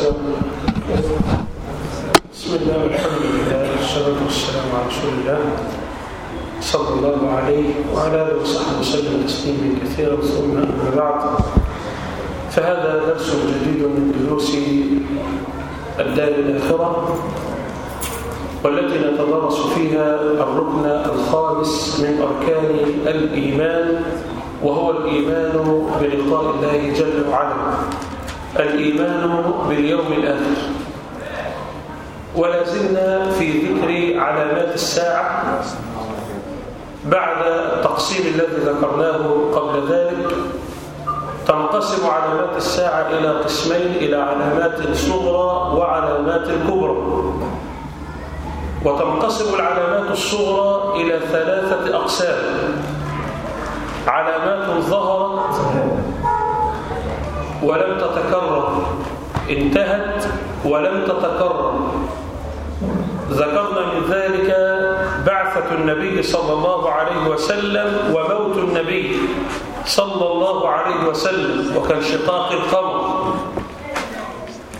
بسم الله والحمد لله والصلاة والسلام على رسول الله. صلى الله عليه وعلى آله وصحبه وسلم تسليما كثيرا ثم أما بعد. فهذا درس جديد من دروس الدار الآخرة والتي نتدرس فيها الركن الخامس من أركان الإيمان وهو الإيمان بلقاء الله جل وعلا. الإيمان باليوم الآخر. ولا زلنا في ذكر علامات الساعة بعد التقسيم الذي ذكرناه قبل ذلك. تنقسم علامات الساعة إلى قسمين إلى علامات صغرى وعلامات كبرى. وتنقسم العلامات الصغرى إلى ثلاثة أقسام. علامات ظهرت ولم تتكرر. انتهت ولم تتكرر. ذكرنا من ذلك بعثة النبي صلى الله عليه وسلم وموت النبي صلى الله عليه وسلم وكانشقاق القمر.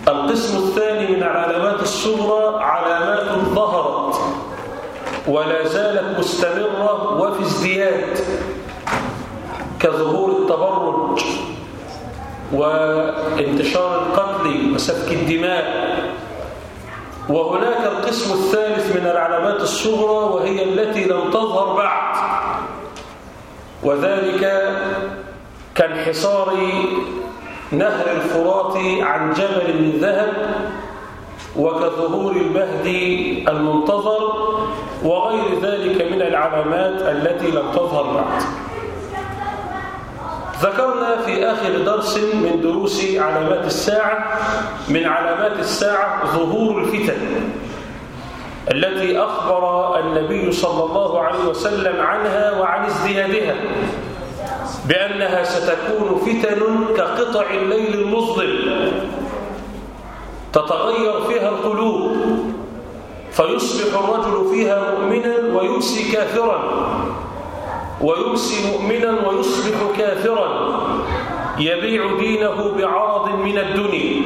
القسم الثاني من العلامات الصغرى علامات ظهرت ولا زالت مستمرة وفي ازدياد كظهور التبرج. وانتشار القتل وسفك الدماء. وهناك القسم الثالث من العلامات الصغرى وهي التي لم تظهر بعد. وذلك كانحصار نهر الفرات عن جبل من ذهب وكظهور المهدي المنتظر وغير ذلك من العلامات التي لم تظهر بعد. ذكرنا في آخر درس من دروس علامات الساعة من علامات الساعة ظهور الفتن التي أخبر النبي صلى الله عليه وسلم عنها وعن ازديادها بأنها ستكون فتن كقطع الليل المظلم تتغير فيها القلوب فيصبح الرجل فيها مؤمنا ويمسي كافرا. ويمسي مؤمنا ويصبح كافرا. يبيع دينه بعرض من الدنيا.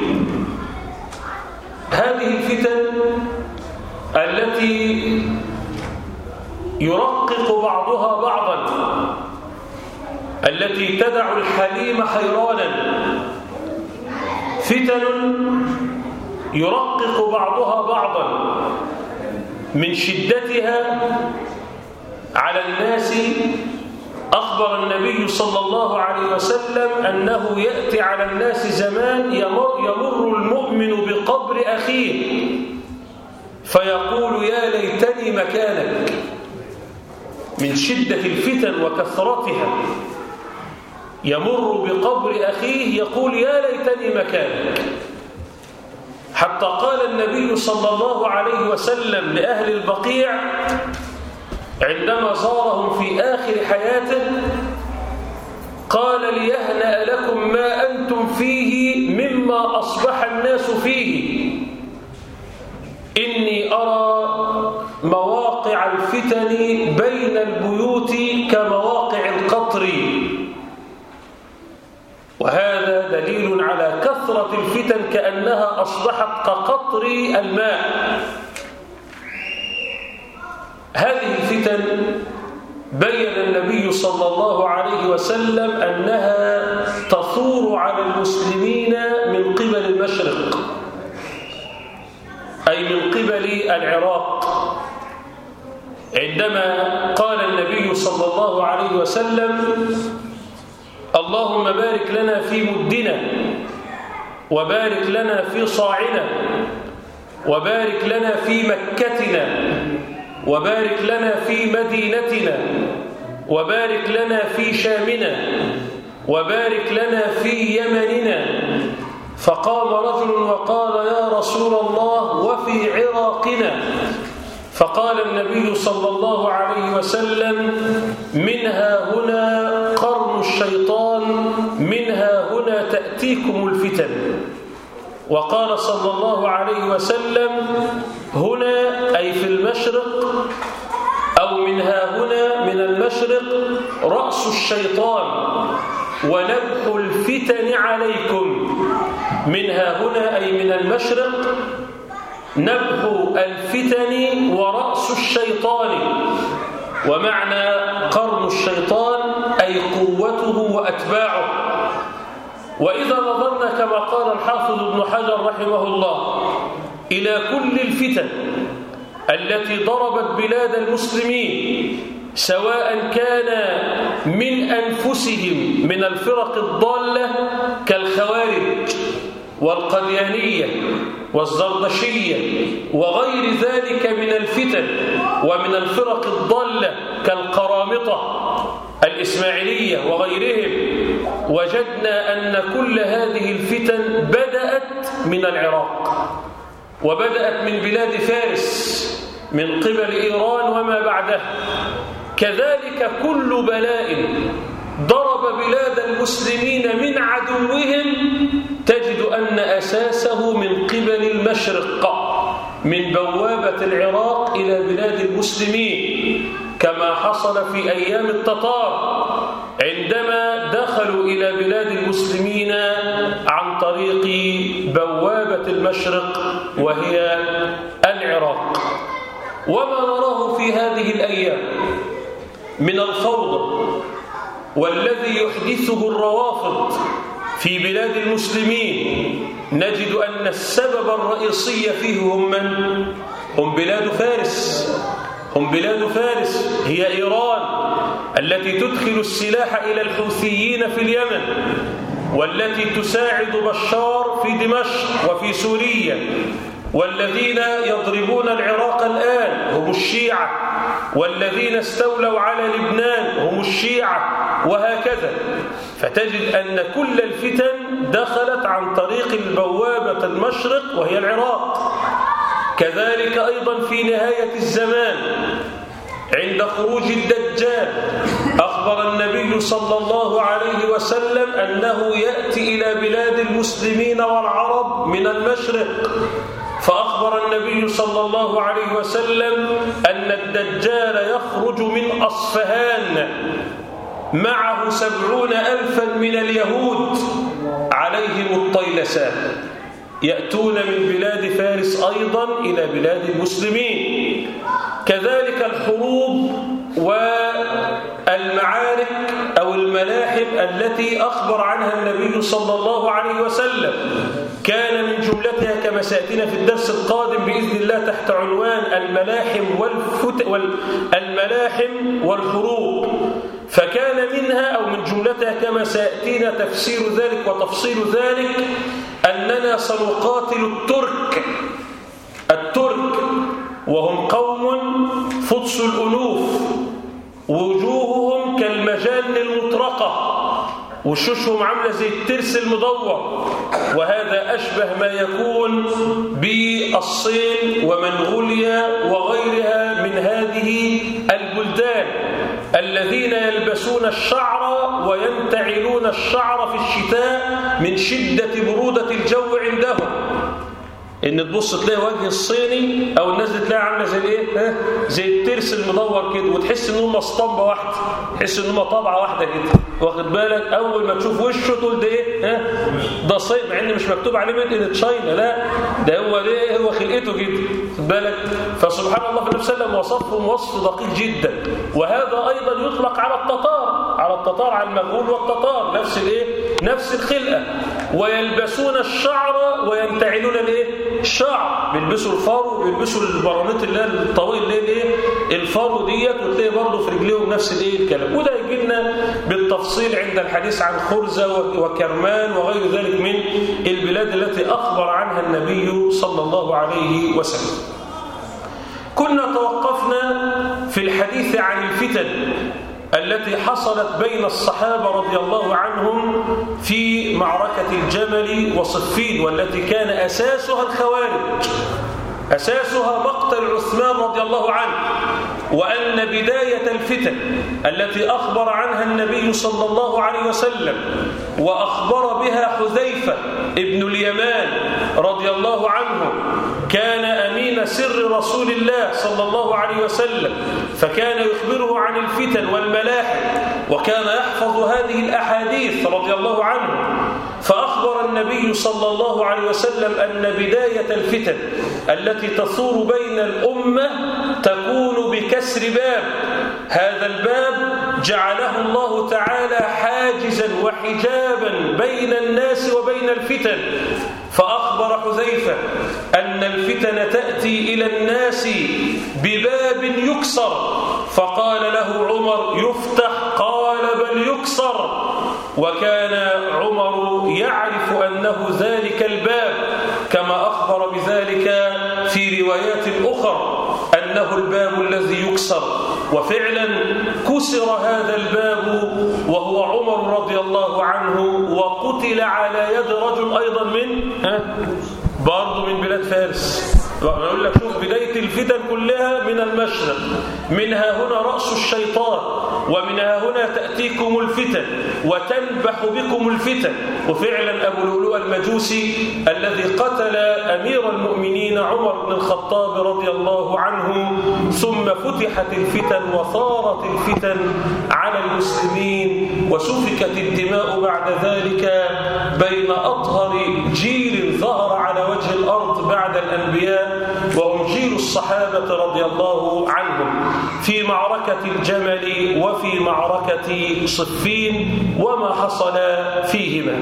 هذه الفتن التي يرقق بعضها بعضا التي تدع الحليم حيرانا. فتن يرقق بعضها بعضا من شدتها على الناس أخبر النبي صلى الله عليه وسلم أنه يأتي على الناس زمان يمر, يمر المؤمن بقبر أخيه. فيقول يا ليتني مكانك من شدة الفتن وكثرتها. يمر بقبر أخيه يقول يا ليتني مكانك. حتى قال النبي صلى الله عليه وسلم لأهل البقيع عندما زارهم في آخر حياته قال ليهنأ لكم ما أنتم فيه مما أصبح الناس فيه. إني أرى مواقع الفتن بين البيوت كمواقع القطر. وهذا دليل على كثرة الفتن كأنها أصبحت كقطر الماء. هذه الفتن بين النبي صلى الله عليه وسلم أنها تثور على المسلمين من قبل المشرق أي من قبل العراق. عندما قال النبي صلى الله عليه وسلم اللهم بارك لنا في مدنا وبارك لنا في صاعنا وبارك لنا في مكتنا وبارك لنا في مدينتنا وبارك لنا في شامنا وبارك لنا في يمننا. فقام رجل وقال يا رسول الله وفي عراقنا. فقال النبي صلى الله عليه وسلم منها هنا قرن الشيطان منها هنا تأتيكم الفتن. وقال صلى الله عليه وسلم هنا أي في المشرق أو منها هنا من المشرق رأس الشيطان ونبح الفتن عليكم. منها هنا أي من المشرق نبح الفتن ورأس الشيطان. ومعنى قرن الشيطان أي قوته وأتباعه. وإذا نظرنا كما قال الحافظ ابن حجر رحمه الله إلى كل الفتن التي ضربت بلاد المسلمين سواء كان من أنفسهم من الفرق الضالة كالخوارج والقديانية والزردشية وغير ذلك من الفتن ومن الفرق الضالة كالقرامطة الإسماعيلية وغيرهم. وجدنا أن كل هذه الفتن بدأت من العراق وبدأت من بلاد فارس من قبل إيران وما بعدها كذلك كل بلاء ضرب بلاد المسلمين من عدوهم تجد أن أساسه من قبل المشرق من بوابة العراق إلى بلاد المسلمين. كما حصل في أيام التتار عندما دخلوا إلى بلاد المسلمين عن طريق بوابة المشرق وهي العراق وما نراه في هذه الأيام من الفوضى والذي يحدثه الروافض في بلاد المسلمين نجد أن السبب الرئيسي فيه هم من؟ هم بلاد فارس هم بلاد فارس هي إيران التي تدخل السلاح إلى الحوثيين في اليمن والتي تساعد بشار في دمشق وفي سوريا والذين يضربون العراق الآن هم الشيعة والذين استولوا على لبنان هم الشيعة وهكذا. فتجد أن كل الفتن دخلت عن طريق البوابة المشرق وهي العراق. كذلك أيضا في نهاية الزمان عند خروج الدجال أخبر النبي صلى الله عليه وسلم أنه يأتي إلى بلاد المسلمين والعرب من المشرق. فأخبر النبي صلى الله عليه وسلم أن الدجال يخرج من أصفهان معه سبعون ألفا من اليهود عليهم الطيلسان. يأتون من بلاد فارس أيضا إلى بلاد المسلمين. كذلك الحروب والمعارك أو الملاحم التي أخبر عنها النبي صلى الله عليه وسلم كان من جملتها كما سيأتينا في الدرس القادم بإذن الله تحت عنوان الملاحم والفت والملاحم والحروب. فكان منها أو من جملتها كما سيأتينا تفسير ذلك وتفصيل ذلك أننا سنقاتل الترك الترك وهم قوم فطس الألوف وجوههم كالمجان المطرقة وشوشهم عاملة زي الترس المدور وهذا أشبه ما يكون بالصين ومنغوليا وغيرها من هذه البلدان. الذين يلبسون الشعر وينتعلون الشعر في الشتاء من شدة برودة الجو عندهم. إن تبص تلاقي وجه الصيني أو الناس دي تلاقي عاملة زي الإيه؟ ها؟ زي الترس المدور كده وتحس إن هم اسطمبة واحدة تحس إن هم طبعة واحدة كده. واخد بالك؟ أول ما تشوف وشه تقول ده إيه؟ ها؟ ده صين مع إن مش مكتوب عليه ميد إن تشاينا لا. ده هو ده هو خلقته كده. خد بالك؟ فسبحان الله النبي صلى الله عليه وسلم وصفهم وصف دقيق جدا. وهذا أيضا يطلق على التتار على التتار على المغول والتتار نفس الإيه؟ نفس الخلقة. ويلبسون الشعر وينتعلون الإيه؟ الشعر بيلبسوا الفرو وبيلبسوا البرانيط اللي هي الطويل اللي الايه الفرو ديت وتلاقي برضه في رجليهم نفس الايه الكلام. وده يجي لنا بالتفصيل عند الحديث عن خوز وكرمان وغير ذلك من البلاد التي أخبر عنها النبي صلى الله عليه وسلم. كنا توقفنا في الحديث عن الفتن. التي حصلت بين الصحابة رضي الله عنهم في معركة الجمل وصفين والتي كان أساسها الخوارج. أساسها مقتل عثمان رضي الله عنه وأن بداية الفتن التي أخبر عنها النبي صلى الله عليه وسلم وأخبر بها حذيفة ابن اليمان رضي الله عنه كان أمين سر رسول الله صلى الله عليه وسلم فكان يخبره عن الفتن والملاحم وكان يحفظ هذه الأحاديث رضي الله عنه أخبر النبي صلى الله عليه وسلم أن بداية الفتن التي تثور بين الأمة تكون بكسر باب. هذا الباب جعله الله تعالى حاجزا وحجابا بين الناس وبين الفتن. فأخبر حذيفة أن الفتن تأتي إلى الناس بباب يكسر. فقال له عمر يفتح؟ قال بل يكسر. وكان عمر يعرف أنه ذلك الباب كما أخبر بذلك في روايات أخرى أنه الباب الذي يكسر. وفعلا كسر هذا الباب وهو عمر رضي الله عنه وقتل على يد رجل أيضا من؟ برضه من بلاد فارس. يقول لك شوف بداية الفتن كلها من المشرق. منها هنا رأس الشيطان ومنها هنا تأتيكم الفتن وتنبح بكم الفتن. وفعلا أبو لؤلؤ المجوسي الذي قتل أمير المؤمنين عمر بن الخطاب رضي الله عنه ثم فتحت الفتن وصارت الفتن على المسلمين وسفكت الدماء بعد ذلك بين أطهر جيل ظهر على وجه بعد الأنبياء وهم جيل الصحابة رضي الله عنهم في معركة الجمل وفي معركة صفين وما حصل فيهما.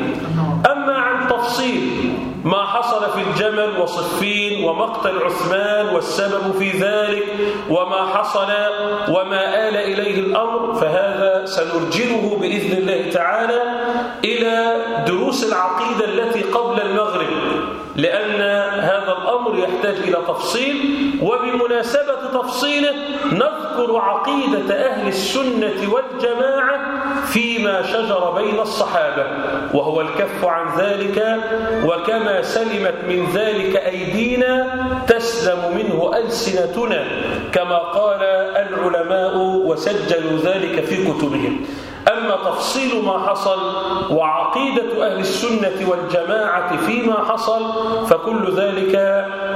أما عن تفصيل ما حصل في الجمل وصفين ومقتل عثمان والسبب في ذلك وما حصل وما آل إليه الأمر فهذا سنرجله بإذن الله تعالى إلى دروس العقيدة التي قبل المغرب. لأن هذا الأمر يحتاج إلى تفصيل وبمناسبة تفصيله نذكر عقيدة أهل السنة والجماعة فيما شجر بين الصحابة وهو الكف عن ذلك وكما سلمت من ذلك أيدينا تسلم منه ألسنتنا كما قال العلماء وسجلوا ذلك في كتبهم. أما تفصيل ما حصل وعقيدة أهل السنة والجماعة فيما حصل فكل ذلك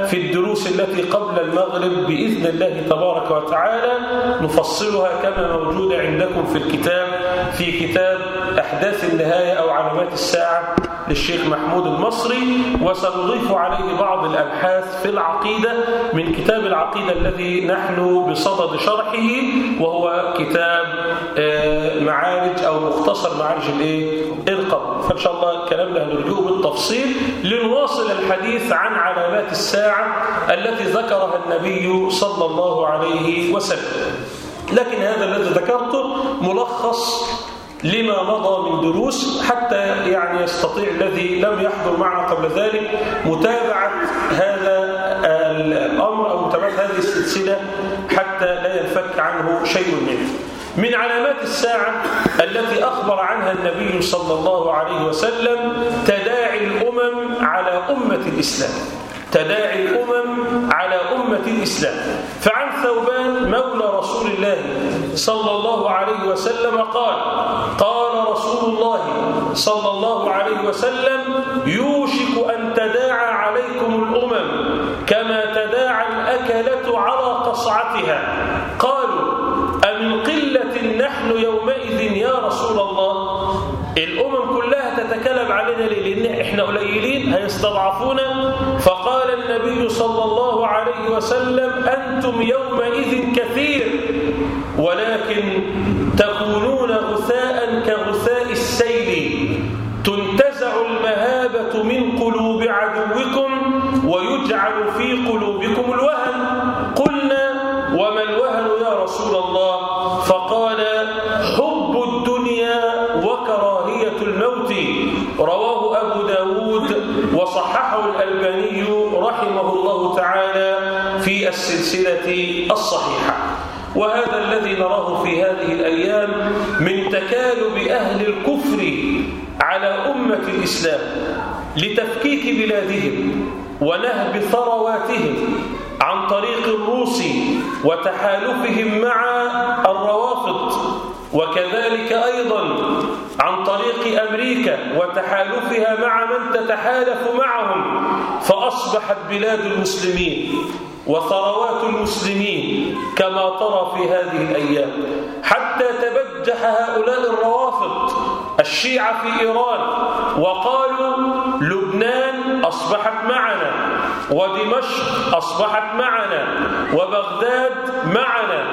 في الدروس التي قبل المغرب بإذن الله تبارك وتعالى. نفصلها كما موجودة عندكم في الكتاب في كتاب أحداث النهاية أو علامات الساعة للشيخ محمود المصري. وسنضيف عليه بعض الأبحاث في العقيدة من كتاب العقيدة الذي نحن بصدد شرحه وهو كتاب معارج أو مختصر معارج الإيه؟ القبر. فإن شاء الله الكلام ده هنرجوه بالتفصيل لنواصل الحديث عن علامات الساعة التي ذكرها النبي صلى الله عليه وسلم. لكن هذا الذي ذكرته ملخص لما مضى من دروس حتى يعني يستطيع الذي لم يحضر معنا قبل ذلك متابعة هذا الأمر أو متابعة هذه السلسلة حتى لا ينفك عنه شيء منه. من علامات الساعة التي أخبر عنها النبي صلى الله عليه وسلم تداعي الأمم على أمة الإسلام. تداعي الأمم على أمة الإسلام. فعن ثوبان مولى رسول الله صلى الله عليه وسلم قال قال رسول الله صلى الله عليه وسلم يوشك أن تداعى عليكم الأمم كما تداعى الأكلة على قصعتها. نحن يومئذ يا رسول الله. الأمم كلها تتكلم علينا لأن إحنا قليلين هيستضعفونا فقال النبي صلى الله عليه وسلم أنتم يومئذ كثير ولكن من تكالب أهل الكفر على أمة الإسلام لتفكيك بلادهم ونهب ثرواتهم عن طريق الروس وتحالفهم مع الروافض وكذلك أيضا عن طريق أمريكا وتحالفها مع من تتحالف معهم فأصبحت بلاد المسلمين وثروات المسلمين كما ترى في هذه الأيام. حتى تبجح هؤلاء الروافض الشيعة في إيران وقالوا لبنان أصبحت معنا ودمشق أصبحت معنا وبغداد معنا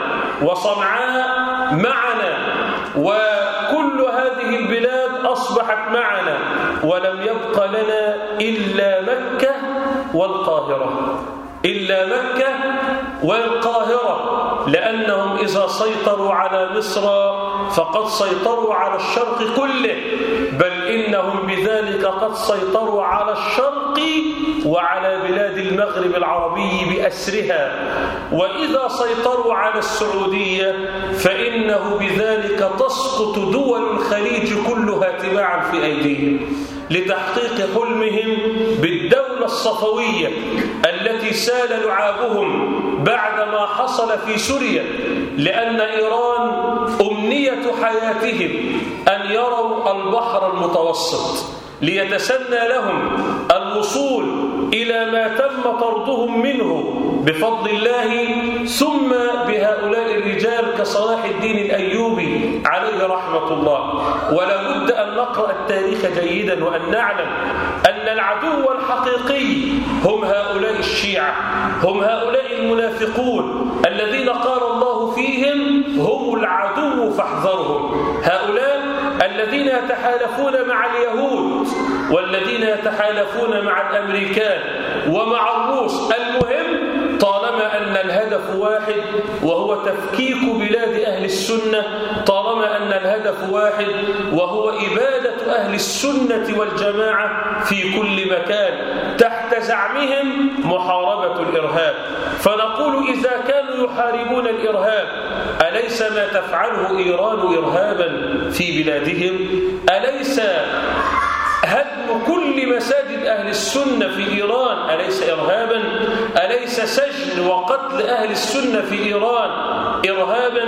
وصنعاء معنا وكل هذه البلاد أصبحت معنا ولم يبق لنا إلا مكة والقاهرة. إلا مكة والقاهرة لأنهم إذا سيطروا على مصر فقد سيطروا على الشرق كله بل إنهم بذلك قد سيطروا على الشرق وعلى بلاد المغرب العربي بأسرها. وإذا سيطروا على السعودية فإنه بذلك تسقط دول الخليج كلها تباعا في أيديهم لتحقيق حلمهم بالدولة الصفوية التي سال لعابهم بعدما حصل في سوريا لأن إيران أمنية حياتهم أن يروا البحر المتوسط ليتسنى لهم الوصول إلى ما تم طردهم منه بفضل الله ثم بهؤلاء الرجال كصلاح الدين الأيوبي عليه رحمة الله. ولا بد أن نقرأ التاريخ جيدا وأن نعلم أن العدو الحقيقي هم هؤلاء الشيعة هم هؤلاء المنافقون الذين قال الله فيهم هم العدو فاحذرهم. هؤلاء الذين يتحالفون مع اليهود والذين يتحالفون مع الأمريكان ومع الروس. المهم طالما أن الهدف واحد تفكيك بلاد أهل السنة طالما أن الهدف واحد وهو إبادة أهل السنة والجماعة في كل مكان تحت زعمهم محاربة الإرهاب. فنقول إذا كانوا يحاربون الإرهاب أليس ما تفعله إيران إرهابا في بلادهم؟ أليس هدم كل مساجد أهل السنة في إيران. أليس إرهابا؟ أليس سجن وقتل أهل السنة في إيران إرهابا؟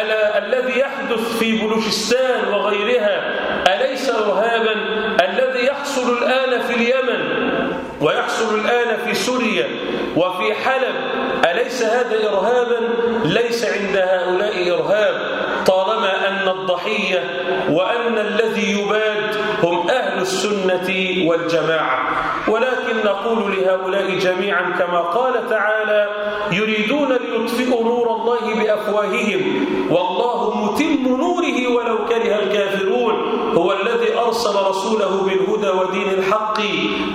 ألا الذي يحدث في بلوشستان وغيرها؟ أليس إرهابا الذي يحصل الآن في اليمن ويحصل الآن في سوريا وفي حلب؟ أليس هذا إرهابا؟ ليس عند هؤلاء إرهاب. أن الضحية وأن الذي يباد هم أهل السنة والجماعة. ولكن نقول لهؤلاء جميعا كما قال تعالى يريدون ليطفئوا نور الله بأفواههم. والله متم نوره ولو كره الكافرون. هو الذي أرسل رسوله بالهدى ودين الحق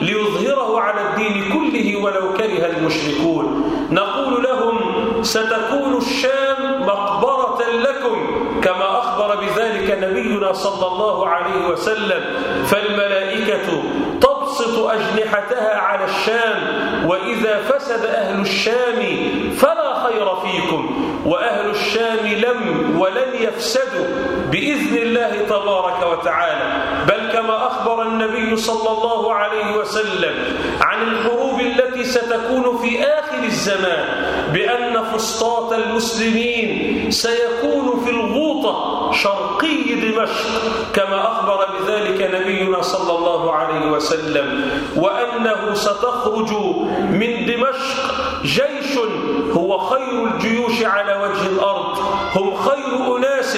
ليظهره على الدين كله ولو كره المشركون. نقول لهم ستكون الشام مقبرة لكم كما نبينا صلى الله عليه وسلم فالملائكة تبسط أجنحتها على الشام وإذا فسد أهل الشام فلا خير فيكم وأهل الشام لم ولن يفسدوا بإذن الله تبارك وتعالى. بل كما أخبر النبي صلى الله عليه وسلم عن الحروب التي ستكون في آخر الزمان بأن فسطاط المسلمين سيكون في الغوطة شرقي دمشق كما أخبر بذلك نبينا صلى الله عليه وسلم وأنه ستخرج من دمشق جيش هو خير الجيوش على وجه الأرض هم خير أناس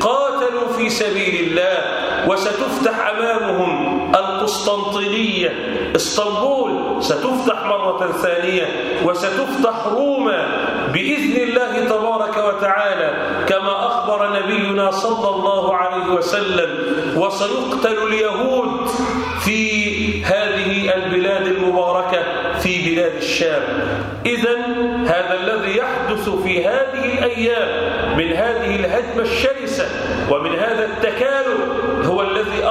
قاتلوا في سبيل الله. وستفتح أمامهم القسطنطينية إسطنبول ستفتح مرة ثانية وستفتح روما بإذن الله تبارك وتعالى كما أخبر نبينا صلى الله عليه وسلم. وسيقتل اليهود في هذه البلاد المباركة في بلاد الشام. إذا هذا الذي يحدث في هذه الأيام من هذه الهجمة الشرسة ومن هذا التكالب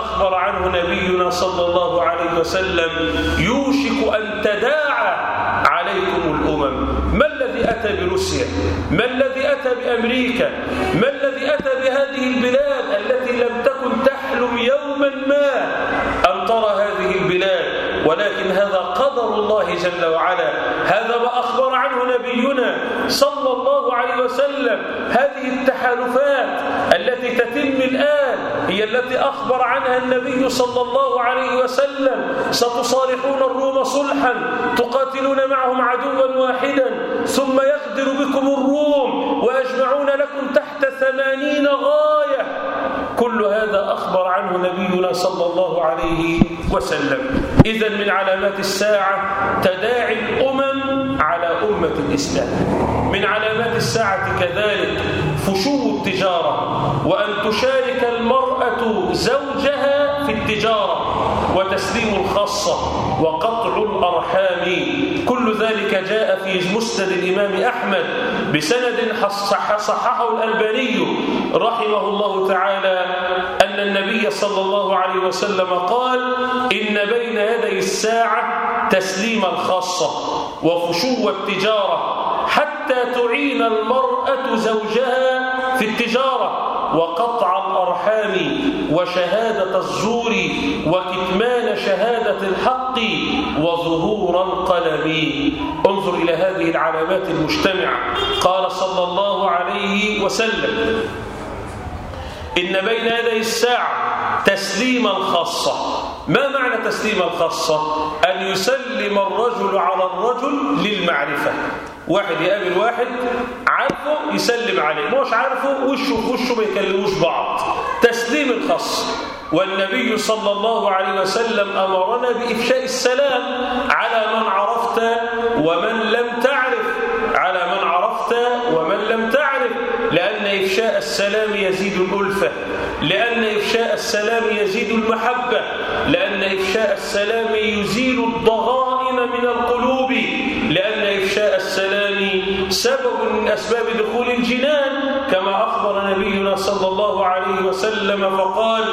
أخبر عنه نبينا صلى الله عليه وسلم يوشك أن تداعى عليكم الأمم. ما الذي أتى بروسيا؟ ما الذي أتى بأمريكا؟ ما الذي أتى بهذه البلاد التي لم تكن تحلم يوما ما أن ترى هذه البلاد؟ ولكن هذا قدر الله جل وعلا. هذا ما أخبر عنه نبينا صلى الله عليه وسلم. هذه التحالفات التي تتم الآن هي التي أخبر عنها النبي صلى الله عليه وسلم. ستصالحون الروم صلحا تقاتلون معهم عدوا واحدا ثم يغدر بكم الروم ويجمعون لكم تحت ثمانين غاية كل هذا أخبر عنه نبينا صلى الله عليه وسلم. إذا من علامات الساعة تداعي الأمم على أمة الإسلام. من علامات الساعة كذلك فشو التجارة وأن تشارك المرأة زوجها في التجارة. وتسليم الخاصة وقطع الأرحام. كل ذلك جاء في مسند الإمام أحمد بسند صححه الألباني رحمه الله تعالى أن النبي صلى الله عليه وسلم قال إن بين يدي الساعة تسليم الخاصة وفشو التجارة حتى تعين المرأة زوجها في التجارة. وقطع الأرحام وشهادة الزور وكتمان شهادة الحق وظهور القلم. انظر إلى هذه العلامات المجتمعة. قال صلى الله عليه وسلم إن بين يدي الساعة تسليم الخاصة. ما معنى تسليم الخاصة؟ أن يسلم الرجل على الرجل للمعرفة. واحد يقابل واحد عارفه يسلم عليه. مش عارفه وشه وشه ما يكلموش بعض. تسليم الخاص. والنبي صلى الله عليه وسلم أمرنا بإفشاء السلام على من عرفت ومن لم تعرف. على من عرفت ومن لم تعرف. لأن إفشاء السلام يزيد الألفة. لأن إفشاء السلام يزيد المحبة. لأن إفشاء السلام يزيل الضغائن من القلوب. سبب من أسباب دخول الجنان كما أخبر نبينا صلى الله عليه وسلم فقال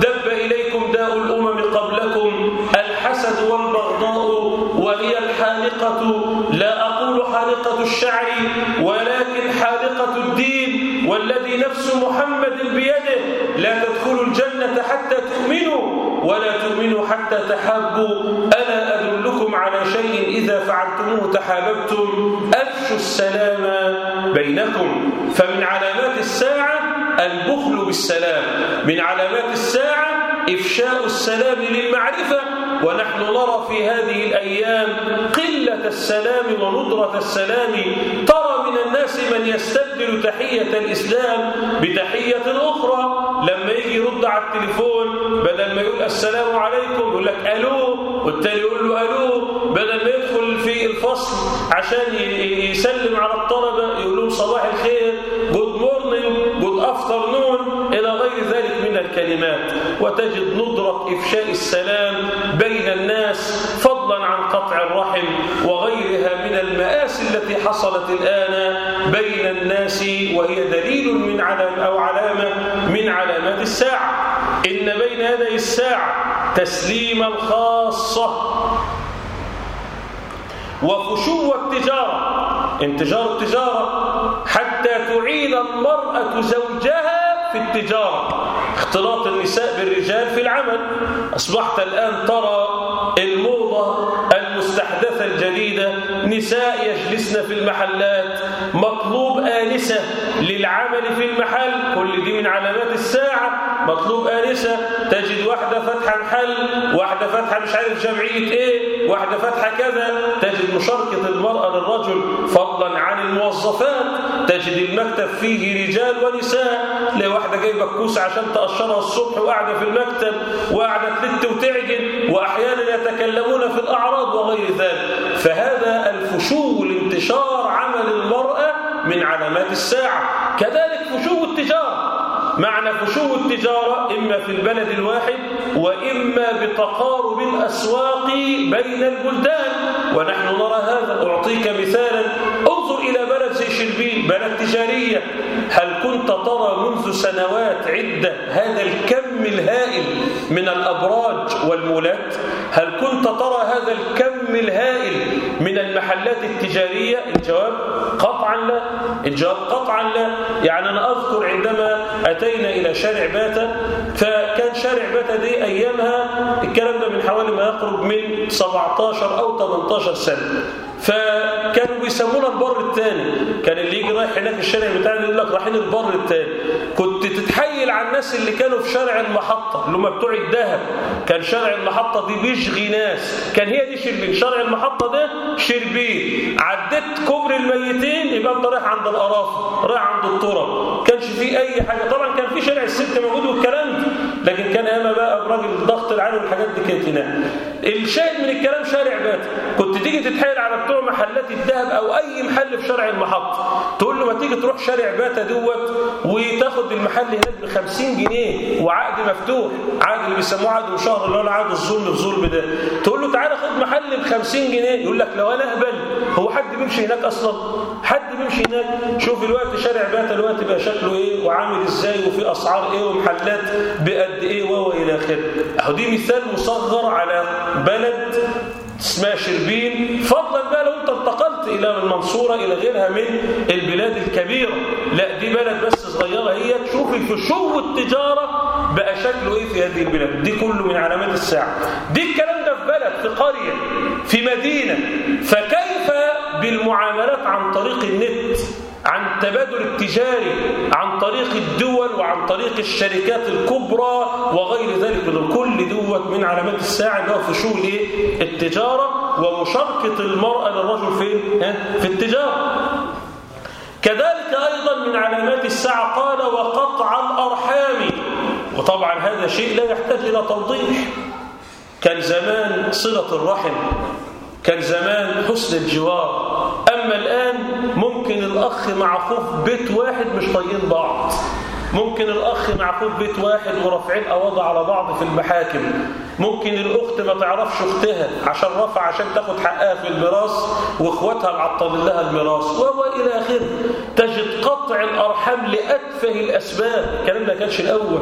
دب إليكم داء الأمم قبلكم الحسد والبغضاء وهي الحالقة لا أقول حالقة الشعر ولكن حالقة الدين والذي نفس محمد بيده. لا تدخلوا الجنة حتى تؤمنوا. ولا تؤمنوا حتى تحابوا. ألا أدلكم على شيء إذا فعلتموه تحاببتم؟ أفشوا السلام بينكم. فمن علامات الساعة البخل بالسلام. من علامات الساعة إفشاء السلام للمعرفة. ونحن نرى في هذه الأيام قلة السلام وندرة السلام. ترى من الناس من يستبدل تحية الإسلام بتحية أخرى. لما يجي يرد على التليفون بدل ما يقول السلام عليكم يقول لك ألو والتالي يقول له ألو. بدل ما يدخل في الفصل عشان يسلم على الطلبة يقول لهم صباح الخير good morning good afternoon إلى غير ذلك من الكلمات. وتجد ندرة إفشاء السلام بين الناس فضلا عن قطع الرحم وغيرها من المآسي التي حصلت الآن بين الناس وهي دليل من علام أو علامة من علامات الساعة. إن بين يدي الساعة تسليم الخاصة وفشو التجارة. انتجار التجارة حتى تعين المرأة زوجها في التجارة. اختلاط النساء بالرجال في العمل. أصبحت الآن ترى الموضة المستحدثة الجديدة نساء يجلسن في المحلات مطلوب آنسة للعمل في المحل. كل دي من علامات الساعة. مطلوب آنسة تجد واحدة فاتحة محل واحدة فاتحة مش عارف جمعية إيه. واحدة فاتحة كذا تجد مشاركة المرأة للرجل فضلا عن الموظفات تجد المكتب فيه رجال ونساء. ليه واحدة جايبة كوسة عشان تقشرها الصبح وقاعدة في المكتب وقاعدة تلت وتعجن وأحيانا يتكلمون في الأعراض وغير ذلك. فهذا الفشو والانتشار عمل المرأة من علامات الساعة. كذلك فشو التجارة. معنى فشو التجارة إما في البلد الواحد وإما بتقارب الأسواق بين البلدان. ونحن نرى هذا. أعطيك مثالا. انظر إلى بلد زي بلد تجارية. هل كنت ترى منذ سنوات عدة هذا الكم الهائل من الأبراج والمولات؟ هل كنت ترى هذا الكم الهائل من المحلات التجارية؟ الجواب قطعا لا. الجواب قطعا لا. يعني أنا أذكر عندما أتينا إلى شارع باتا فكان شارع باتا دي أيامها الكلام ده من حوالي ما يقرب من 17 أو 18 سنة. فكانوا بيسمونا البر الثاني كان اللي يجي رايح هناك الشارع بتاعنا يقول لك رايحين البر الثاني كنت تتحيل على الناس اللي كانوا في شارع المحطة اللي هم بتوع الذهب. كان شارع المحطة دي بيشغي ناس. كان هي دي شربين. شارع المحطة ده شربين. عديت كوبري الميتين يبقى انت رايح عند القرافة رايح عند الطرق كانش فيه أي حاجة. طبعا كان في شارع الست موجود والكلام ده لكن كان ايامها بقى أبراج الضغط العالي والحاجات دي كانت هناك. الشاهد من الكلام شارع بات. كنت تيجي تتحايل على بتوع محلات الذهب أو أي محل في شارع المحطة تقول له ما تيجي تروح شارع باتا دوت وتاخد المحل هناك ب 50 جنيه وعقد مفتوح. عقد اللي بيسموه عقد مشهر اللي هو عقد الظلم في ده. تقول له تعالى خد محل ب 50 جنيه. يقول لك لو أنا أهبل هو حد بيمشي هناك أصلا؟ حد بيمشي هناك؟ شوف الوقت شارع باتا الوقت بقى شكله إيه وعامل إزاي وفي اسعار إيه ومحلات بقد إيه وهو إلى آخره. أهو دي مثال مصغر على بلد اسمها شربين. فضلا بقى لو أنت انتقلت إلى المنصورة إلى غيرها من البلاد الكبيرة. لا دي بلد بس صغيرة هي. تشوف الفشو التجارة بقى شكله إيه في هذه البلاد. دي كله من علامات الساعة. دي الكلام ده في بلد في قرية في مدينة. فكيف بالمعاملات عن طريق النت؟ عن التبادل التجاري عن طريق الدول وعن طريق الشركات الكبرى وغير ذلك. من كل دوت من علامات الساعة اللي هو في شغل إيه؟ التجارة. ومشاركة المرأة للرجل فين؟ في التجارة. كذلك أيضا من علامات الساعة قال وقطع الأرحام. وطبعا هذا شيء لا يحتاج إلى توضيح. كان زمان صلة الرحم كان زمان حسن الجوار. أما الآن ممكن الأخ مع أخوه بيت واحد مش طايقين بعض. ممكن الأخ مع أخوه بيت واحد ورافعين أواضع على بعض في المحاكم. ممكن الأخت ما تعرفش أختها عشان رفع عشان تاخد حقها في الميراث وإخواتها معطلين لها الميراث. وهو إلى آخره. تجد قطع الأرحام لأتفه الأسباب. الكلام ده كانش الأول.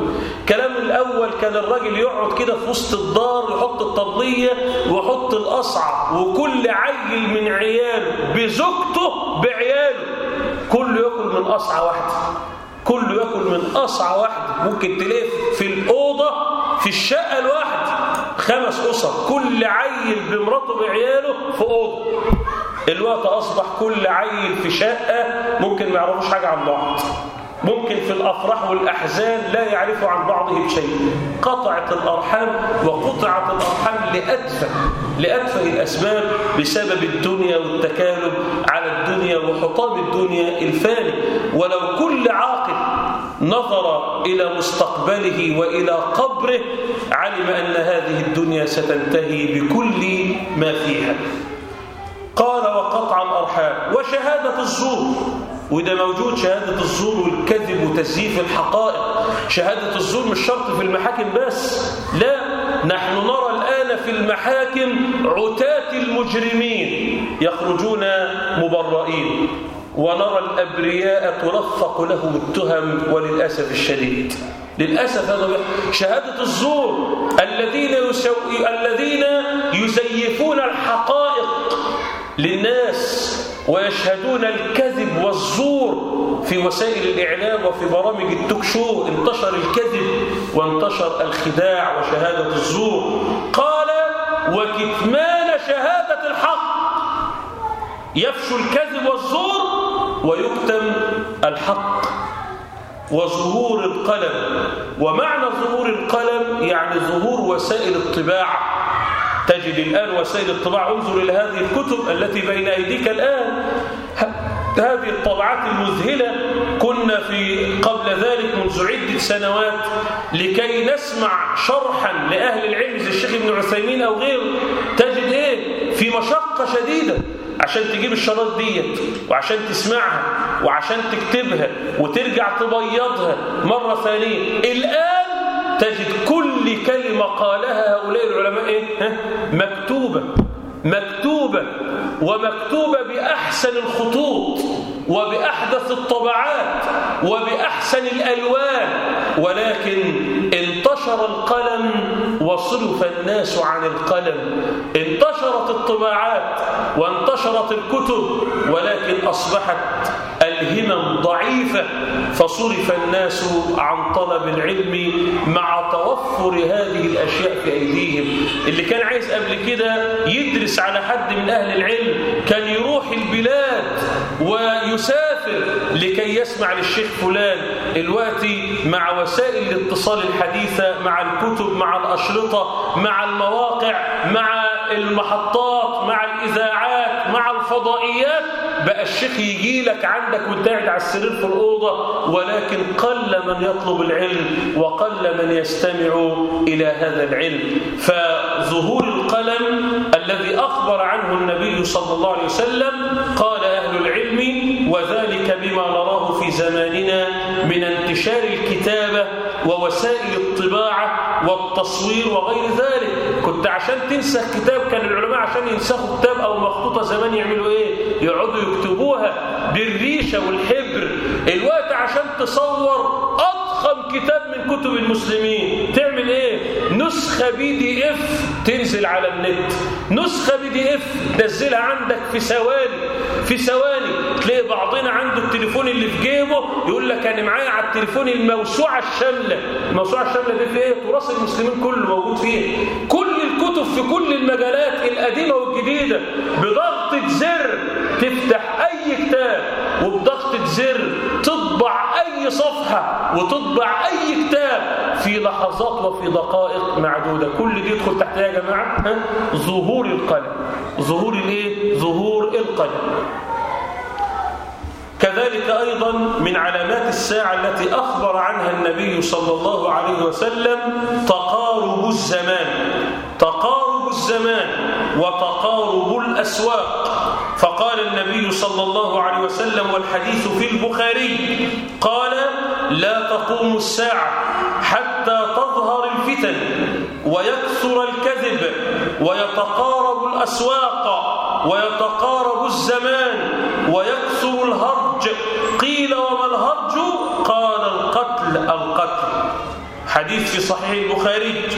كلام الأول كان الراجل يقعد كده في وسط الدار يحط الطبلية ويحط الأصعى وكل عيل من عياله بزوجته بعياله. كله يأكل من أصعى واحدة كله ياكل من قصعة واحدة ممكن تلاقي في الأوضة في الشقة الواحدة خمس أسر كل عيل بمراته بعياله في أوضة. الوقت أصبح كل عيل في شقة ممكن ما يعرفوش حاجة عن بعض. ممكن في الأفراح والأحزان لا يعرفوا عن بعضه شيء. قطعت الأرحام وقطعت الأرحام لأتفه لأتفه الأسباب بسبب الدنيا والتكالب على الدنيا وحطام الدنيا الفاني. ولو كل عاقل نظر إلى مستقبله وإلى قبره علم أن هذه الدنيا ستنتهي بكل ما فيها. قال وقطع الأرحام وشهادة الزور. وده موجود شهادة الزور والكذب وتزييف الحقائق. شهادة الزور مش شرط في المحاكم بس لا نحن نرى الآن في المحاكم عتاة المجرمين يخرجون مبرئين ونرى الأبرياء تلفق لهم التهم وللأسف الشديد. للأسف هذا شهادة الزور الذين الذين يزيفون الحقائق للناس ويشهدون الكذب والزور في وسائل الإعلام وفي برامج التوك شو. انتشر الكذب وانتشر الخداع وشهادة الزور. قال وكتمان شهادة الحق. يفشو الكذب والزور ويكتم الحق. وظهور القلم. ومعنى ظهور القلم يعني ظهور وسائل الطباعة. تجد الآن وسائل الطباعة انظر إلى هذه الكتب التي بين أيديك الآن. هذه الطبعات المذهلة كنا في قبل ذلك منذ عدة سنوات لكي نسمع شرحا لأهل العلم زي الشيخ ابن عثيمين أو غيره تجد إيه؟ في مشقة شديدة عشان تجيب الشرايط ديت وعشان تسمعها وعشان تكتبها وترجع تبيضها مرة ثانية. الآن تجد كل كلمة قالها هؤلاء العلماء إيه؟ مكتوبة. مكتوبة. ومكتوبة بأحسن الخطوط وبأحدث الطبعات وبأحسن الألوان. ولكن انتشر القلم وصرف الناس عن القلم. انتشرت الطباعات وانتشرت الكتب ولكن أصبحت الهمم ضعيفة فصرف الناس عن طلب العلم مع توفر هذه الأشياء في أيديهم. اللي كان عايز قبل كده يدرس على حد من أهل العلم كان يروح البلاد ويسافر لكي يسمع للشيخ فلان. الوقتي مع وسائل الاتصال الحديثة مع الكتب مع الأشرطة مع المواقع مع المحطات مع الإذاعات مع الفضائيات بقى الشيخ يجي لك عندك وانت قاعد على السرير في الأوضة ولكن قل من يطلب العلم وقل من يستمع إلى هذا العلم. فظهور القلم الذي أخبر عنه النبي صلى الله عليه وسلم قال أهل العلم وذلك بما نراه في زماننا من انتشار الكتابة ووسائل الطباعة والتصوير وغير ذلك. كنت عشان تنسى كتاب كان العلماء عشان ينسخوا كتاب أو مخطوطة زمان يعملوا إيه؟ يقعدوا يكتبوها بالريشة والحبر. الوقت عشان تصور أضخم كتاب من كتب المسلمين. تعمل إيه؟ نسخة بي دي إف تنزل على النت. نسخة بي دي إف تنزلها عندك في ثواني. في ثواني تلاقي بعضنا عنده التليفون اللي في جيبه يقول لك أنا معايا على التليفون الموسوعة الشامله الموسوعه الشامله دي في إيه؟ تراث المسلمين كله موجود فيه كل الكتب في كل المجالات القديمة والجديدة بضغطة زر تفتح أي كتاب وبضغطة زر تطبع أي صفحة وتطبع أي كتاب في لحظات وفي دقائق معدودة. كل دي يدخل تحت يا جماعة. ها؟ ظهور القلم ظهور الايه؟ ظهور القلم كذلك أيضا من علامات الساعة التي أخبر عنها النبي صلى الله عليه وسلم تقارب الزمان. تقارب الزمان وتقارب الأسواق. فقال النبي صلى الله عليه وسلم والحديث في البخاري قال لا تقوم الساعة حتى تظهر الفتن ويكثر الكذب ويتقارب الأسواق ويتقارب الزمان ويكثر الهرج. قيل وما الهرج؟ قال القتل القتل. حديث في صحيح البخاري.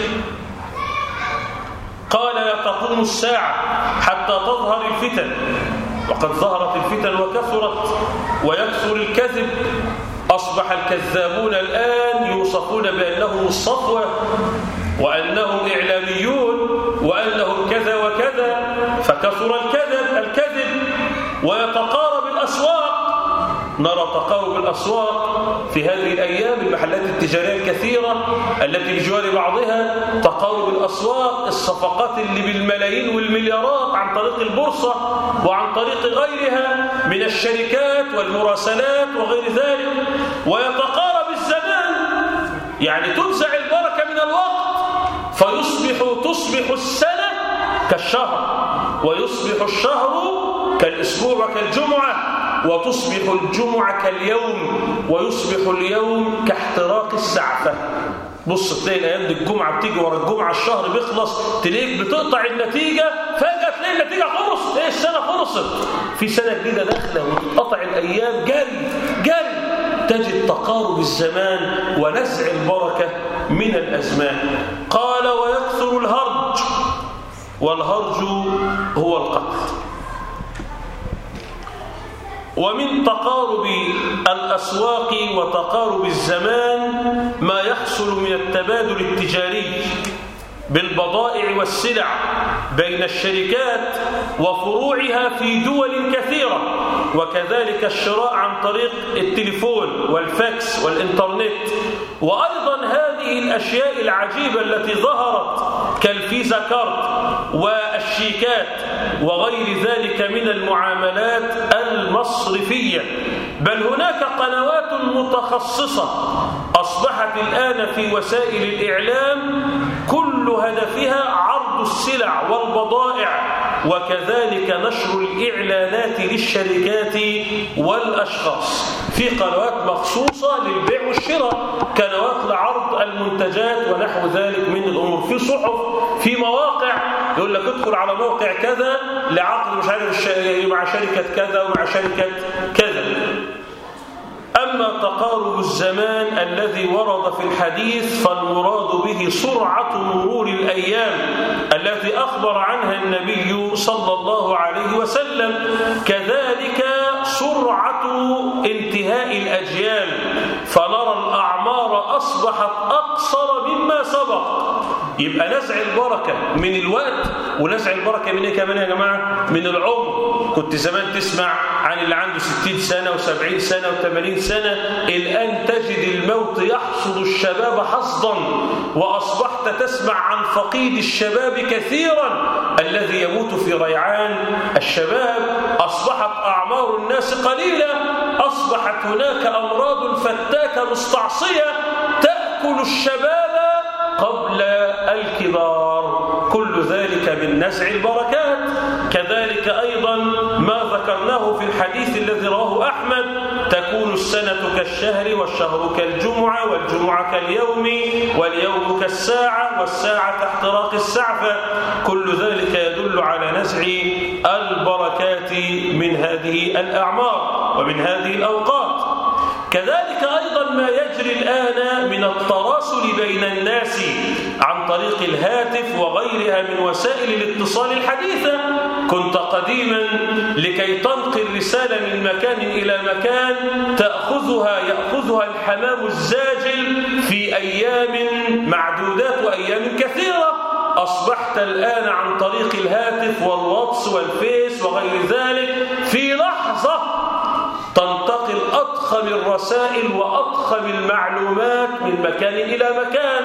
قال لا تقوم الساعة حتى تظهر الفتن. وقد ظهرت الفتن وكثرت ويكثر الكذب. أصبح الكذابون الآن يوصفون بأنهم الصفوة وأنهم إعلاميون وأنهم كذا وكذا فكثر الكذب ويتقارب الأسواق نرى تقارب الأسواق في هذه الأيام المحلات التجارية الكثيرة التي بجوار بعضها تقارب الأسواق الصفقات اللي بالملايين والمليارات عن طريق البورصة وعن طريق غيرها من الشركات والمراسلات وغير ذلك. ويتقارب الزمان يعني تنزع البركة من الوقت فيصبح تصبح السنة كالشهر ويصبح الشهر كالأسبوع وكالجمعة. وتصبح الجمعة كاليوم ويصبح اليوم كاحتراق السعفة. بص تلاقي الأيام دي الجمعة بتيجي ورا الجمعة الشهر بيخلص تلاقيك بتقطع النتيجة فجأة تلاقي النتيجة خلصت. إيه السنة خلصت. في سنة جديدة داخلة وتتقطع الأيام جري جري. تجد تقارب الزمان ونزع البركة من الأزمان. قال ويكثر الهرج والهرج هو القتل ومن تقارب الأسواق وتقارب الزمان ما يحصل من التبادل التجاري بالبضائع والسلع بين الشركات وفروعها في دول كثيرة وكذلك الشراء عن طريق التليفون والفاكس والإنترنت. وأيضا هذه الأشياء العجيبة التي ظهرت كالفيزا والشيكات وغير ذلك من المعاملات المصرفية. بل هناك قنوات متخصصة أصبحت الآن في وسائل الإعلام كل هدفها عرض السلع والبضائع وكذلك نشر الإعلانات للشركات والأشخاص. في قنوات مخصوصة للبيع والشراء قنوات لعرض المنتجات ونحو ذلك من الأمور. في صحف في مواقع يقول لك ادخل على موقع كذا لعقد مش عارف مع شركة كذا ومع شركة كذا. أما تقارب الزمان الذي ورد في الحديث فالمراد به سرعة مرور الأيام التي أخبر عنها النبي صلى الله عليه وسلم كذلك سرعة الأجيال فنرى الأعمار أصبحت أقصر مما سبق. يبقى نزع البركة من الوقت ونزع البركة من إيه كمان يا جماعة؟ من العمر. كنت زمان تسمع عن اللي عنده 60 سنة و70 سنة و80 سنة الآن تجد الموت يحصد الشباب حصدا وأصبحت تسمع عن فقيد الشباب كثيرا الذي يموت في ريعان. الشباب أصبحت أعمار الناس قليلة أصبحت هناك أمراض فتاكة مستعصية تأكل الشباب قبل الكبار. كل ذلك من نزع البركات. كذلك أيضا الحديث الذي رواه أحمد تكون السنة كالشهر والشهر كالجمعة والجمعة كاليوم واليوم كالساعة والساعة كاحتراق السعفة كل ذلك يدل على نزع البركات من هذه الأعمار ومن هذه الأوقات. كذلك أيضا ما يجري الآن من التراسل بين الناس عن طريق الهاتف وغيرها من وسائل الاتصال الحديثة كنت قديما لكي تنقل رسالة من مكان إلى مكان تأخذها يأخذها الحمام الزاجل في أيام معدودات وأيام كثيرة. أصبحت الآن عن طريق الهاتف والواتس والفيس وغير ذلك في لحظة تنتقل أضخم الرسائل وأضخم المعلومات من مكان إلى مكان.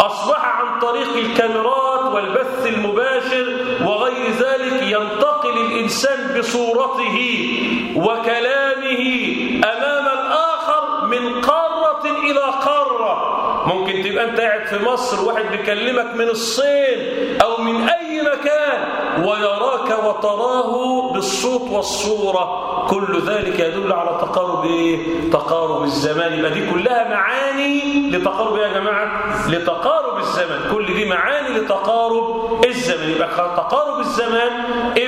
أصبح عن طريق الكاميرات والبث المباشر وغير ذلك ينتقل الإنسان بصورته وكلامه أمام الآخر من قارة إلى قارة. ممكن تبقى أنت قاعد في مصر واحد بيكلمك من الصين مكان ويراك وتراه بالصوت والصورة. كل ذلك يدل على تقارب إيه؟ تقارب الزمان. يبقى دي كلها معاني لتقارب إيه يا جماعة؟ لتقارب الزمن كل دي معاني لتقارب الزمن يبقى تقارب الزمان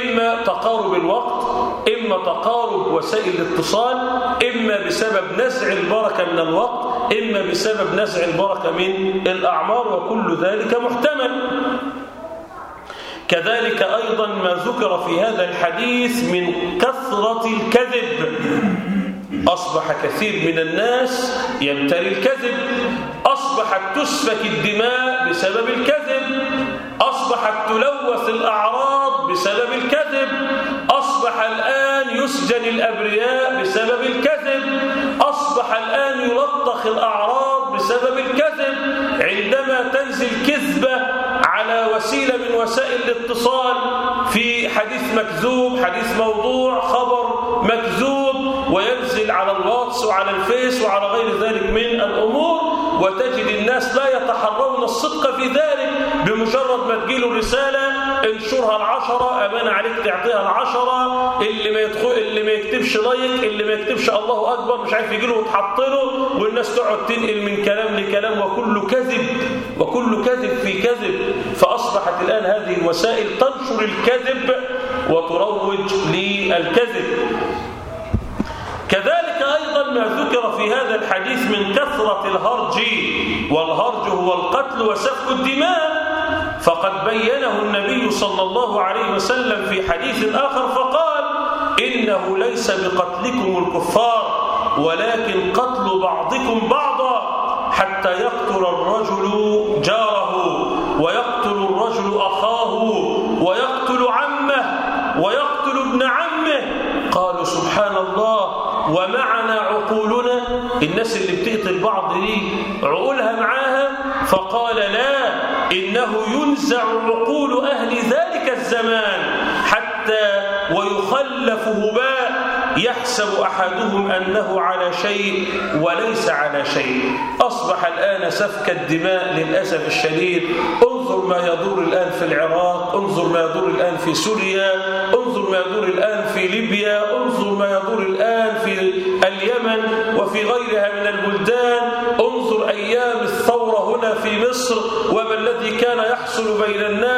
إما تقارب الوقت إما تقارب وسائل الاتصال إما بسبب نزع البركة من الوقت إما بسبب نزع البركة من الأعمار. وكل ذلك محتمل. كذلك أيضا ما ذكر في هذا الحديث من كثرة الكذب. أصبح كثير من الناس يمتري الكذب. أصبحت تسفك الدماء بسبب الكذب. أصبحت تلوث الأعراض بسبب الكذب. أصبح الآن يسجن الأبرياء بسبب الكذب. أصبح الآن يلطخ الأعراض بسبب الكذب عندما تنزل كذبة على وسيلة من وسائل الاتصال في حديث مكذوب حديث موضوع خبر مكذوب وينزل على الواتس وعلى الفيس وعلى غير ذلك من الأمور وتجد الناس لا يتحرون الصدق في ذلك بمجرد ما تجيله الرسالة انشرها العشرة أمان عليك تعطيها العشرة اللي ما يدخل اللي ما يكتبش لايك اللي ما يكتبش الله أكبر مش عارف يجيله وتحط له والناس تقعد تنقل من كلام لكلام وكله كذب وكله كذب في كذب. فأصبحت الآن هذه الوسائل تنشر الكذب وتروج للكذب. كذلك أيضا ما ذكر في هذا الحديث من كثرة الهرج والهرج هو القتل وسفك الدماء. فقد بينه النبي صلى الله عليه وسلم في حديث آخر فقال إنه ليس بقتلكم الكفار ولكن قتل بعضكم بعضا حتى يقتل الرجل جاره ويقتل الرجل أخاه ويقتل عمه ويقتل ابن عمه. قالوا سبحان الله ومعنا عقولنا. الناس اللي بتقتل بعض دي عقولها معاها فقال لا إنه ينزع عقول أهل ذلك الزمان حتى ويخلف هباء يحسب أحدهم أنه على شيء وليس على شيء. أصبح الآن سفك الدماء للأسف الشديد. انظر ما يدور الآن في العراق انظر ما يدور الآن في سوريا انظر ما يدور الآن في ليبيا انظر ما يدور الآن في اليمن وفي غيرها من البلدان. انظر أيام الثورة هنا في مصر وما الذي كان يحصل بين الناس.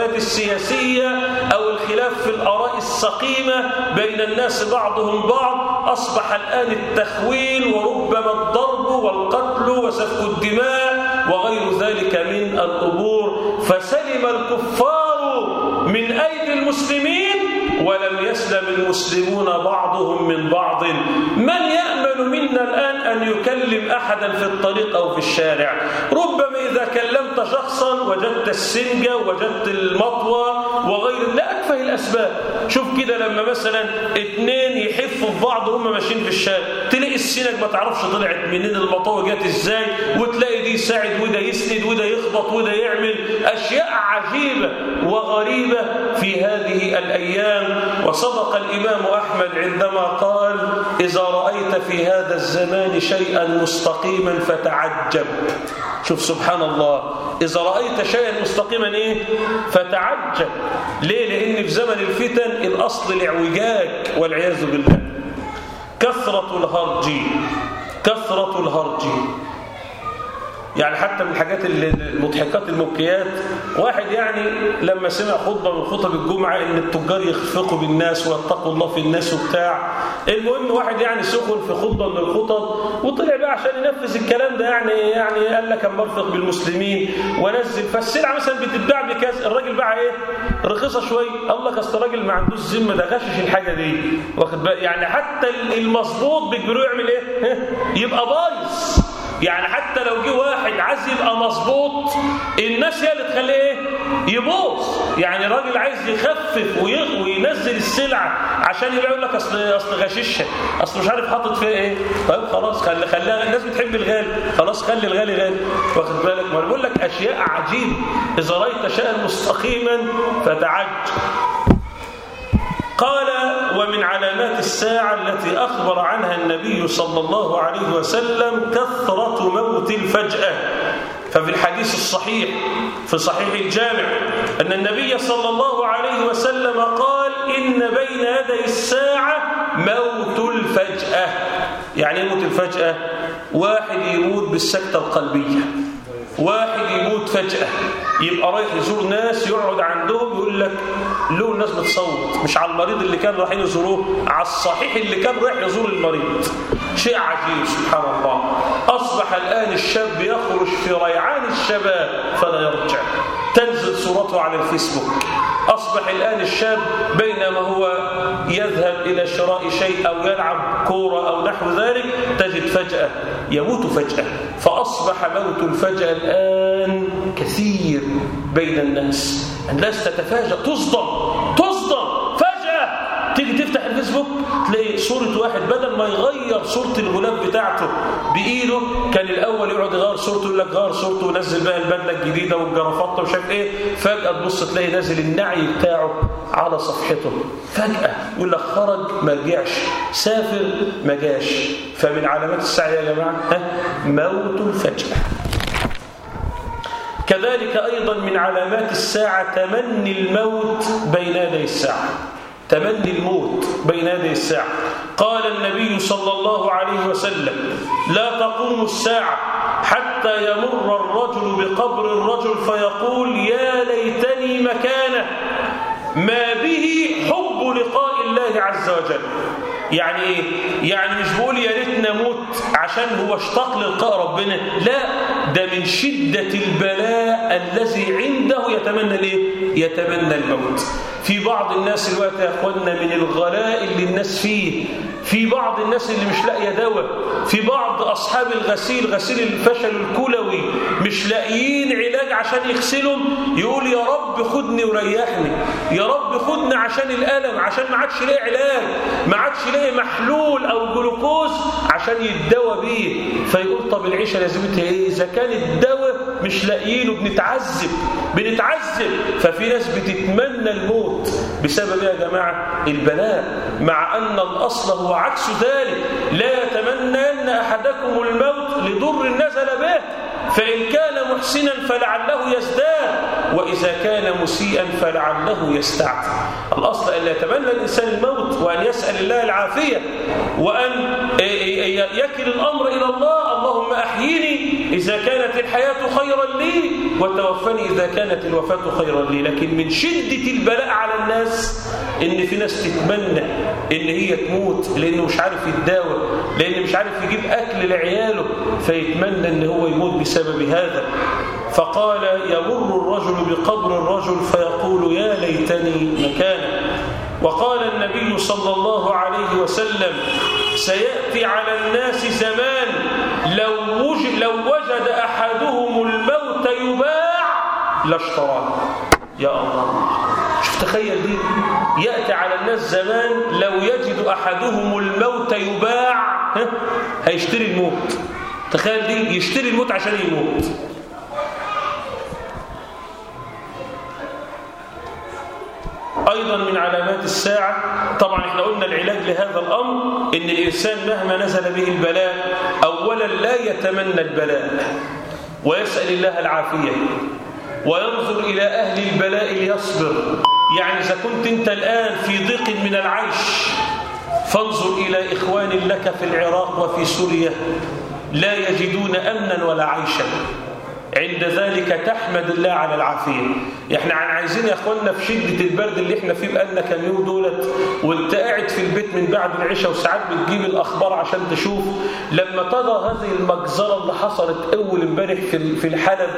الخلافات السياسية أو الخلاف في الآراء السقيمة بين الناس بعضهم بعض أصبح الآن التخوين وربما الضرب والقتل وسفك الدماء وغير ذلك من الأمور فسلم الكفار من أيدي المسلمين ولم يسلم المسلمون بعضهم من بعض. من يأمن منا الآن أن يكلم أحدا في الطريق أو في الشارع؟ ربما إذا كلمت شخصا وجدت السنجة وجدت المطوى وغير لا أكفه الأسباب. شوف كده لما مثلا اتنين يحفوا في بعض وهم ماشيين في الشارع تلاقي السنج ما تعرفش طلعت منين المطوى جت إزاي وتلاقي دي يساعد وده يسند وده يخبط وده يعمل. أشياء عجيبة وغريبة في هذه الأيام. وصدق الإمام أحمد عندما قال إذا رأيت في هذا الزمان شيئا مستقيما فتعجب. شوف سبحان الله. إذا رأيت شيئا مستقيما إيه؟ فتعجب. ليه؟ لأن في زمن الفتن الأصل الإعوجاج والعياذ بالله. كثرة الهرج. كثرة الهرج. يعني حتى من الحاجات المضحكات المبكيات. واحد يعني لما سمع خطبة من خطب الجمعة إن التجار يخفقوا بالناس ويتقوا الله في الناس وبتاع. المهم واحد يعني سخن في خطبة من الخطب وطلع بقى عشان ينفذ الكلام ده يعني يعني قال لك أما أرفق بالمسلمين ونزل فالسلعة مثلا بتتباع بكاس الراجل باع إيه؟ رخيصة شوية قال لك أصل الراجل ما عندوش ذمة ده غشش الحاجة دي. واخد بقى؟ يعني حتى المظبوط بيجبروه يعمل إيه؟ يبقى بايظ. يعني حتى لو جه واحد عايز يبقى مظبوط الناس هي اللي تخليه إيه؟ يبوظ. يعني راجل عايز يخفف وينزل السلعه عشان يبقى يقول لك أصل أصل غششها. أصل مش عارف حاطط فيها إيه. طيب خلاص خلي خليها الناس بتحب الغالي. خلاص خلي الغالي غالي. واخد بالك؟ ما بقول لك أشياء عجيبة. إذا رأيت شيئا مستقيما فتعجب قال ومن علامات الساعة التي أخبر عنها النبي صلى الله عليه وسلم كثرة موت الفجأة ففي الحديث الصحيح في صحيح الجامع أن النبي صلى الله عليه وسلم قال إن بين يدي الساعة موت الفجأة يعني موت الفجأة؟ واحد يموت بالسكتة القلبية. واحد يموت فجأة. يبقى رايح يزور ناس يقعد عندهم يقول لك له الناس بتصوت. مش على المريض اللي كان رايحين يزوروه على الصحيح اللي كان رايح يزور المريض. شيء عجيب سبحان الله. أصبح الآن الشاب يخرج في ريعان الشباب فلا يرجع. تنزل صورته على الفيسبوك. أصبح الآن الشاب بينما هو يذهب إلى شراء شيء أو يلعب كورة أو نحو ذلك تجد فجأة يموت فجأة. فأصبح موت الفجأة الآن كثير بين الناس. الناس تتفاجأ تصدم تصدم فجأة تيجي تفتح الفيسبوك تلاقي صورة واحد بدل ما يغير صورة الغلاف بتاعته بإيده كان الأول يقعد يغير صورته يقول لك غير صورته ونزل بقى البدلة الجديدة والجرافطة ومش إيه. فجأة تبص تلاقي نازل النعي بتاعه على صفحته. فجأة يقول لك خرج ما رجعش. سافر ما جاش. فمن علامات الساعة يا جماعة موت الفجأة كذلك أيضا من علامات الساعة تمني الموت بين يدي الساعة. تمني الموت بين يدي الساعة. قال النبي صلى الله عليه وسلم لا تقوم الساعة حتى يمر الرجل بقبر الرجل فيقول يا ليتني مكانه. ما به حب لقاء الله عز وجل. يعني إيه؟ يعني مش بقول يا ريت نموت عشان هو اشتاق للقاء ربنا. لا ده من شدة البلاء الذي عنده يتمنى الإيه؟ يتمنى الموت. في بعض الناس الوقت يا اخوانا من الغلاء اللي الناس فيه. في بعض الناس اللي مش لاقية دواء. في بعض أصحاب الغسيل غسيل الفشل الكلوي. مش لاقيين علاج عشان يغسلهم. يقول يا رب خدني وريحني. يا رب خدني عشان الألم عشان ما عادش لاقي علاج. ما عادش لاقي محلول أو جلوكوز عشان يتدوى بيه. فيقول طب العيشة لازمتها إيه؟ إذا كان الدواء مش لاقيينه بنتعذب بنتعذب. ففي ناس بتتمنى الموت. بسبب يا جماعة؟ البلاء. مع أن الأصل هو عكس ذلك. لا يتمنى أحدكم الموت لضر نزل به. فإن كان محسنا فلعله يزداد. وإذا كان مسيئا فلعله يستعتب الأصل أن يتمنى الإنسان الموت وأن يسأل الله العافية. وأن يكل الأمر إلى الله. اللهم أحيني إذا كانت الحياة خيرا لي وتوفني إذا كانت الوفاة خيرا لي. لكن من شدة البلاء على الناس إن في ناس تتمنى إن هي تموت لأنه مش عارف يتداوى لأنه مش عارف يجيب أكل لعياله فيتمنى إن هو يموت بسبب هذا. فقال يمر الرجل بقبر الرجل فيقول يا ليتني مكانه وقال النبي صلى الله عليه وسلم سيأتي على الناس زمان لو لو وجد أحدهم الموت يباع لاشتراه. يا الله. شوف تخيل دي. يأتي على الناس زمان لو يجد أحدهم الموت يباع هيشتري الموت. تخيل دي يشتري الموت عشان يموت. أيضا من علامات الساعة. طبعا إحنا قلنا العلاج لهذا الأمر إن الإنسان مهما نزل به البلاء أولا لا يتمنى البلاء ويسأل الله العافية وينظر إلى أهل البلاء ليصبر. يعني إذا كنت أنت الآن في ضيق من العيش فانظر إلى إخوان لك في العراق وفي سوريا لا يجدون أمنا ولا عيشا. عند ذلك تحمد الله على العافية. إحنا عايزين يا أخوانا في شدة البرد اللي إحنا فيه بقالنا كام يوم دولت وأنت قاعد في البيت من بعد العشاء وساعات بتجيب الأخبار عشان تشوف. لما ترى هذه المجزرة اللي حصلت أول امبارح في في الحلب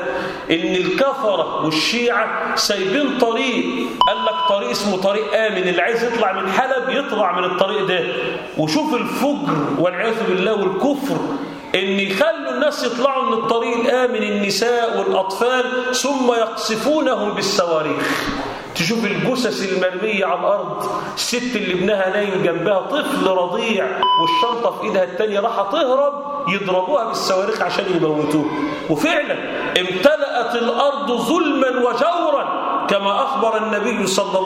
إن الكفرة والشيعة سايبين طريق. قال لك طريق اسمه طريق آمن. اللي عايز يطلع من حلب يطلع من الطريق ده. وشوف الفجر والعياذ بالله والكفر إن يخلوا الناس يطلعوا من الطريق الآمن النساء والأطفال ثم يقصفونهم بالصواريخ. تشوف الجثث المرمية على الأرض الست اللي ابنها نايم جنبها طفل رضيع والشنطة في إيدها التانية راح تهرب يضربوها بالصواريخ عشان يموتوه. وفعلا امتلأت الأرض ظلما وجورا كما أخبر النبي صلى الله